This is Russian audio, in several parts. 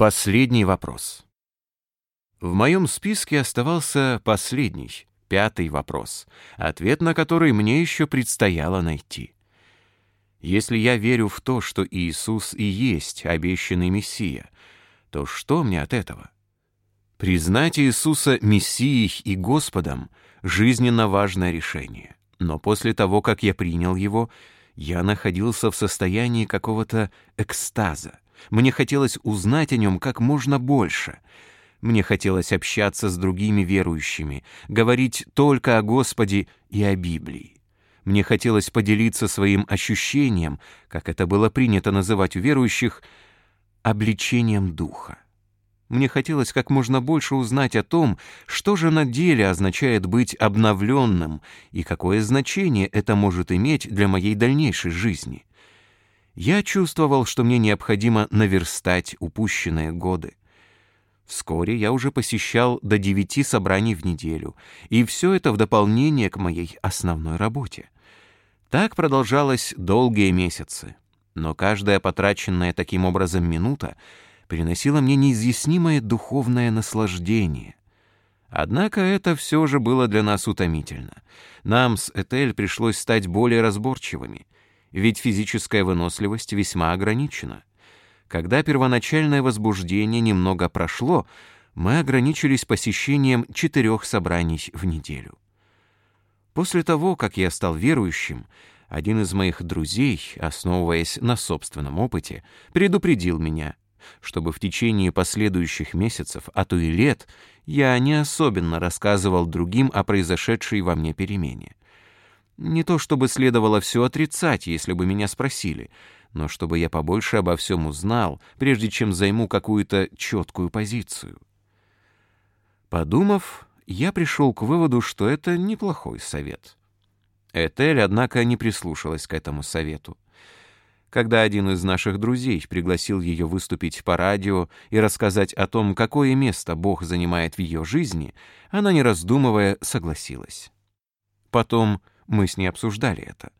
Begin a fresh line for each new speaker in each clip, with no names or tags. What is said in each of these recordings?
Последний вопрос. В моем списке оставался последний, пятый вопрос, ответ на который мне еще предстояло найти. Если я верю в то, что Иисус и есть обещанный Мессия, то что мне от этого? Признать Иисуса Мессией и Господом — жизненно важное решение. Но после того, как я принял его, я находился в состоянии какого-то экстаза. Мне хотелось узнать о нем как можно больше. Мне хотелось общаться с другими верующими, говорить только о Господе и о Библии. Мне хотелось поделиться своим ощущением, как это было принято называть у верующих, обличением духа. Мне хотелось как можно больше узнать о том, что же на деле означает быть обновленным и какое значение это может иметь для моей дальнейшей жизни. Я чувствовал, что мне необходимо наверстать упущенные годы. Вскоре я уже посещал до девяти собраний в неделю, и все это в дополнение к моей основной работе. Так продолжалось долгие месяцы, но каждая потраченная таким образом минута приносило мне неизъяснимое духовное наслаждение. Однако это все же было для нас утомительно. Нам с Этель пришлось стать более разборчивыми, ведь физическая выносливость весьма ограничена. Когда первоначальное возбуждение немного прошло, мы ограничились посещением четырех собраний в неделю. После того, как я стал верующим, один из моих друзей, основываясь на собственном опыте, предупредил меня, чтобы в течение последующих месяцев, а то и лет, я не особенно рассказывал другим о произошедшей во мне перемене. Не то чтобы следовало все отрицать, если бы меня спросили, но чтобы я побольше обо всем узнал, прежде чем займу какую-то четкую позицию. Подумав, я пришел к выводу, что это неплохой совет. Этель, однако, не прислушалась к этому совету. Когда один из наших друзей пригласил ее выступить по радио и рассказать о том, какое место Бог занимает в ее жизни, она, не раздумывая, согласилась. Потом мы с ней обсуждали это.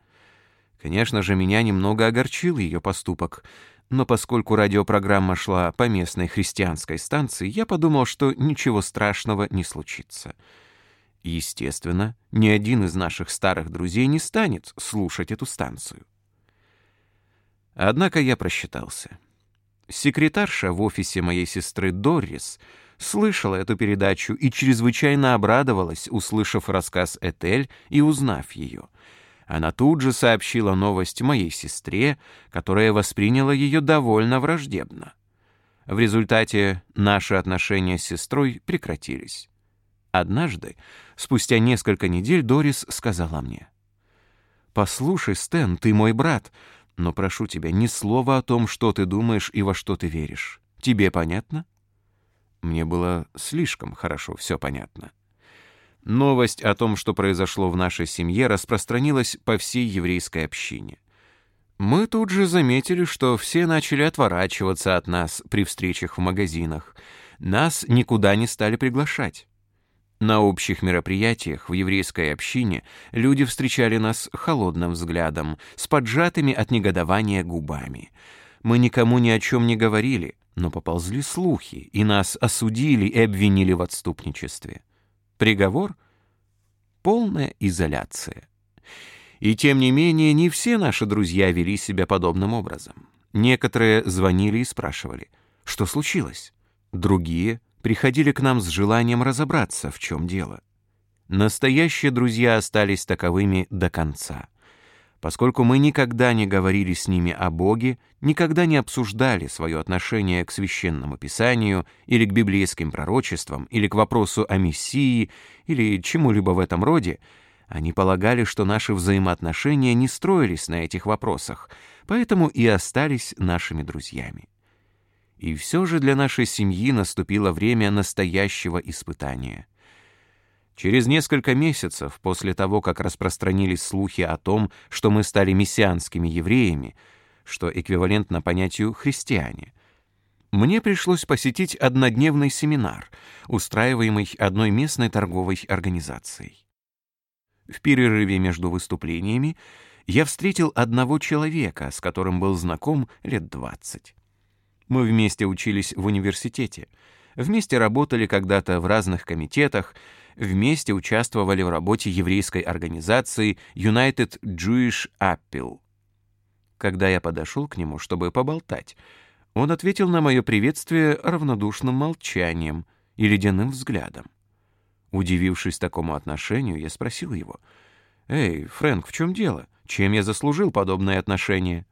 Конечно же, меня немного огорчил ее поступок, но поскольку радиопрограмма шла по местной христианской станции, я подумал, что ничего страшного не случится. Естественно, ни один из наших старых друзей не станет слушать эту станцию. Однако я просчитался. Секретарша в офисе моей сестры Доррис слышала эту передачу и чрезвычайно обрадовалась, услышав рассказ Этель и узнав ее. Она тут же сообщила новость моей сестре, которая восприняла ее довольно враждебно. В результате наши отношения с сестрой прекратились. Однажды, спустя несколько недель, Дорис сказала мне, «Послушай, Стэн, ты мой брат, но прошу тебя, ни слова о том, что ты думаешь и во что ты веришь. Тебе понятно?» Мне было слишком хорошо все понятно. Новость о том, что произошло в нашей семье, распространилась по всей еврейской общине. Мы тут же заметили, что все начали отворачиваться от нас при встречах в магазинах. Нас никуда не стали приглашать. На общих мероприятиях в еврейской общине люди встречали нас холодным взглядом, с поджатыми от негодования губами. Мы никому ни о чем не говорили, но поползли слухи, и нас осудили и обвинили в отступничестве. Приговор — полная изоляция. И тем не менее, не все наши друзья вели себя подобным образом. Некоторые звонили и спрашивали, что случилось. Другие приходили к нам с желанием разобраться, в чем дело. Настоящие друзья остались таковыми до конца. Поскольку мы никогда не говорили с ними о Боге, никогда не обсуждали свое отношение к священному писанию или к библейским пророчествам, или к вопросу о Мессии, или чему-либо в этом роде, они полагали, что наши взаимоотношения не строились на этих вопросах, поэтому и остались нашими друзьями. И все же для нашей семьи наступило время настоящего испытания. Через несколько месяцев после того, как распространились слухи о том, что мы стали мессианскими евреями, что эквивалентно понятию «христиане», мне пришлось посетить однодневный семинар, устраиваемый одной местной торговой организацией. В перерыве между выступлениями я встретил одного человека, с которым был знаком лет двадцать. Мы вместе учились в университете, вместе работали когда-то в разных комитетах, вместе участвовали в работе еврейской организации United Jewish Appeal. Когда я подошел к нему, чтобы поболтать, он ответил на мое приветствие равнодушным молчанием и ледяным взглядом. Удивившись такому отношению, я спросил его, «Эй, Фрэнк, в чем дело? Чем я заслужил подобное отношение?»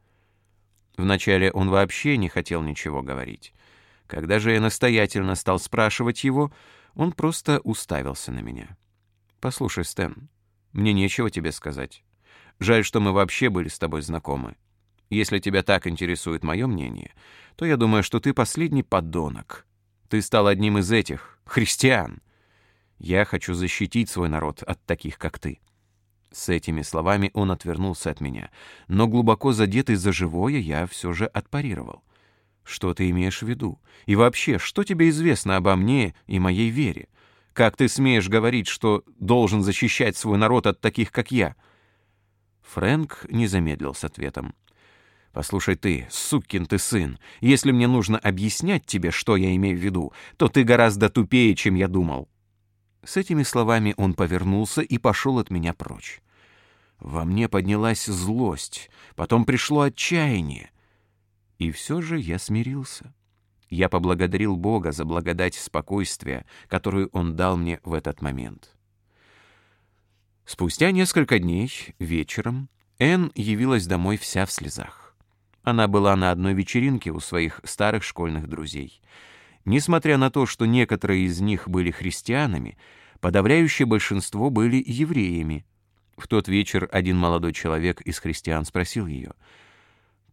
Вначале он вообще не хотел ничего говорить. Когда же я настоятельно стал спрашивать его, он просто уставился на меня. «Послушай, Стэн, мне нечего тебе сказать. Жаль, что мы вообще были с тобой знакомы. Если тебя так интересует мое мнение, то я думаю, что ты последний подонок. Ты стал одним из этих, христиан. Я хочу защитить свой народ от таких, как ты». С этими словами он отвернулся от меня, но глубоко задетый за живое я все же отпарировал. «Что ты имеешь в виду? И вообще, что тебе известно обо мне и моей вере? Как ты смеешь говорить, что должен защищать свой народ от таких, как я?» Фрэнк не замедлил с ответом. «Послушай ты, сукин ты сын, если мне нужно объяснять тебе, что я имею в виду, то ты гораздо тупее, чем я думал. С этими словами он повернулся и пошел от меня прочь. Во мне поднялась злость, потом пришло отчаяние. И все же я смирился. Я поблагодарил Бога за благодать спокойствия, которую Он дал мне в этот момент. Спустя несколько дней, вечером, Энн явилась домой вся в слезах. Она была на одной вечеринке у своих старых школьных друзей — Несмотря на то, что некоторые из них были христианами, подавляющее большинство были евреями. В тот вечер один молодой человек из христиан спросил ее,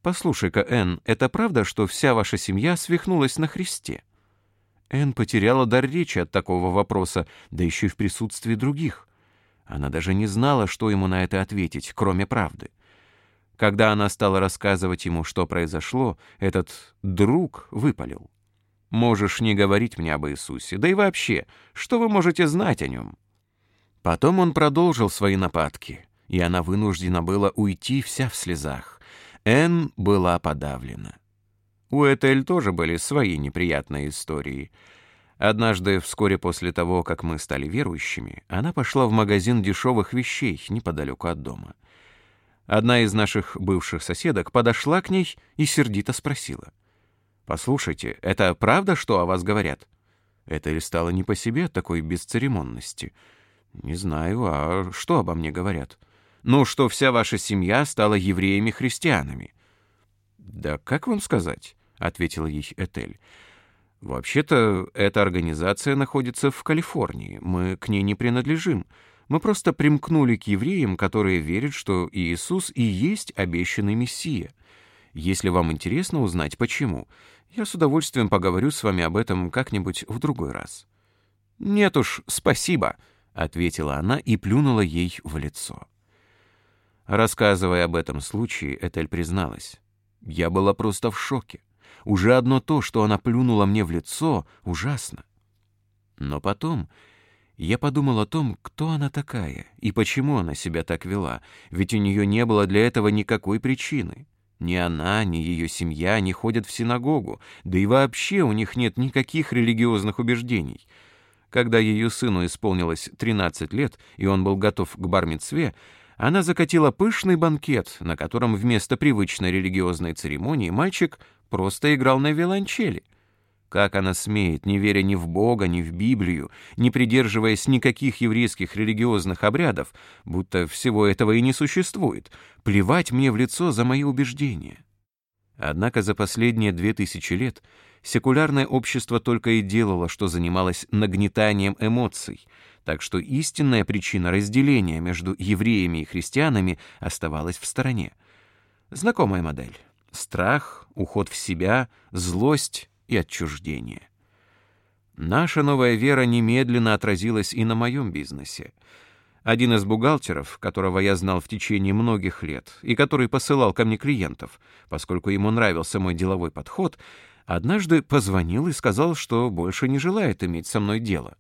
«Послушай-ка, Энн, это правда, что вся ваша семья свихнулась на Христе?» Энн потеряла дар речи от такого вопроса, да еще и в присутствии других. Она даже не знала, что ему на это ответить, кроме правды. Когда она стала рассказывать ему, что произошло, этот «друг» выпалил. Можешь не говорить мне об Иисусе, да и вообще, что вы можете знать о нем?» Потом он продолжил свои нападки, и она вынуждена была уйти вся в слезах. Энн была подавлена. У Этель тоже были свои неприятные истории. Однажды, вскоре после того, как мы стали верующими, она пошла в магазин дешевых вещей неподалеку от дома. Одна из наших бывших соседок подошла к ней и сердито спросила — «Послушайте, это правда, что о вас говорят?» Это ли стало не по себе такой бесцеремонности? «Не знаю, а что обо мне говорят?» «Ну, что вся ваша семья стала евреями-христианами». «Да как вам сказать?» — ответила ей Этель. «Вообще-то эта организация находится в Калифорнии. Мы к ней не принадлежим. Мы просто примкнули к евреям, которые верят, что Иисус и есть обещанный Мессия. Если вам интересно узнать, почему, я с удовольствием поговорю с вами об этом как-нибудь в другой раз». «Нет уж, спасибо», — ответила она и плюнула ей в лицо. Рассказывая об этом случае, Этель призналась. «Я была просто в шоке. Уже одно то, что она плюнула мне в лицо, ужасно. Но потом я подумал о том, кто она такая и почему она себя так вела, ведь у нее не было для этого никакой причины. Ни она, ни ее семья не ходят в синагогу, да и вообще у них нет никаких религиозных убеждений. Когда ее сыну исполнилось 13 лет, и он был готов к бармитсве, она закатила пышный банкет, на котором вместо привычной религиозной церемонии мальчик просто играл на виолончели — как она смеет, не веря ни в Бога, ни в Библию, не придерживаясь никаких еврейских религиозных обрядов, будто всего этого и не существует, плевать мне в лицо за мои убеждения? Однако за последние две тысячи лет секулярное общество только и делало, что занималось нагнетанием эмоций, так что истинная причина разделения между евреями и христианами оставалась в стороне. Знакомая модель. Страх, уход в себя, злость и отчуждение. Наша новая вера немедленно отразилась и на моем бизнесе. Один из бухгалтеров, которого я знал в течение многих лет и который посылал ко мне клиентов, поскольку ему нравился мой деловой подход, однажды позвонил и сказал, что больше не желает иметь со мной дело.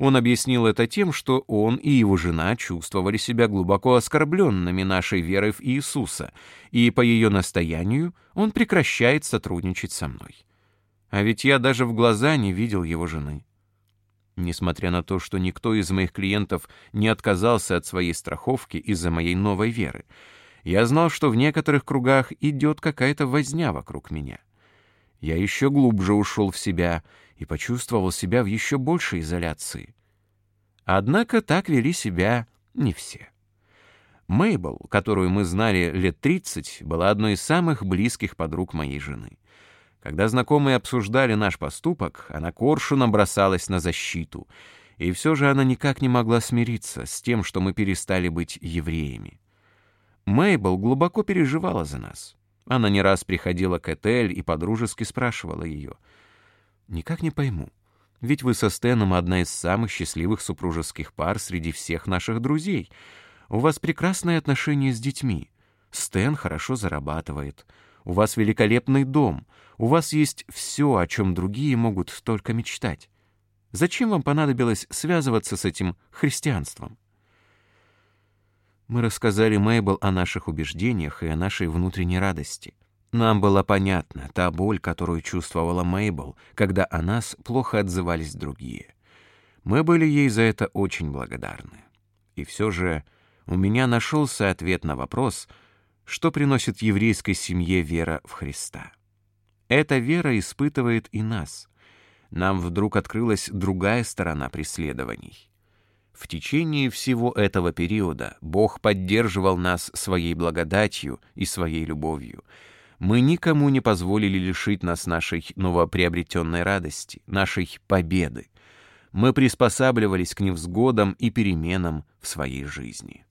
Он объяснил это тем, что он и его жена чувствовали себя глубоко оскорбленными нашей верой в Иисуса, и по ее настоянию он прекращает сотрудничать со мной. А ведь я даже в глаза не видел его жены. Несмотря на то, что никто из моих клиентов не отказался от своей страховки из-за моей новой веры, я знал, что в некоторых кругах идет какая-то возня вокруг меня. Я еще глубже ушел в себя и почувствовал себя в еще большей изоляции. Однако так вели себя не все. Мейбл, которую мы знали лет 30, была одной из самых близких подруг моей жены. Когда знакомые обсуждали наш поступок, она коршуном бросалась на защиту, и все же она никак не могла смириться с тем, что мы перестали быть евреями. Мейбл глубоко переживала за нас. Она не раз приходила к Этель и подружески спрашивала ее. «Никак не пойму, ведь вы со Стэном одна из самых счастливых супружеских пар среди всех наших друзей». У вас прекрасные отношения с детьми. Стэн хорошо зарабатывает. У вас великолепный дом. У вас есть все, о чем другие могут только мечтать. Зачем вам понадобилось связываться с этим христианством? Мы рассказали Мейбл о наших убеждениях и о нашей внутренней радости. Нам была понятна та боль, которую чувствовала Мейбл, когда о нас плохо отзывались другие. Мы были ей за это очень благодарны. И все же у меня нашелся ответ на вопрос, что приносит еврейской семье вера в Христа. Эта вера испытывает и нас. Нам вдруг открылась другая сторона преследований. В течение всего этого периода Бог поддерживал нас своей благодатью и своей любовью. Мы никому не позволили лишить нас нашей новоприобретенной радости, нашей победы. Мы приспосабливались к невзгодам и переменам в своей жизни.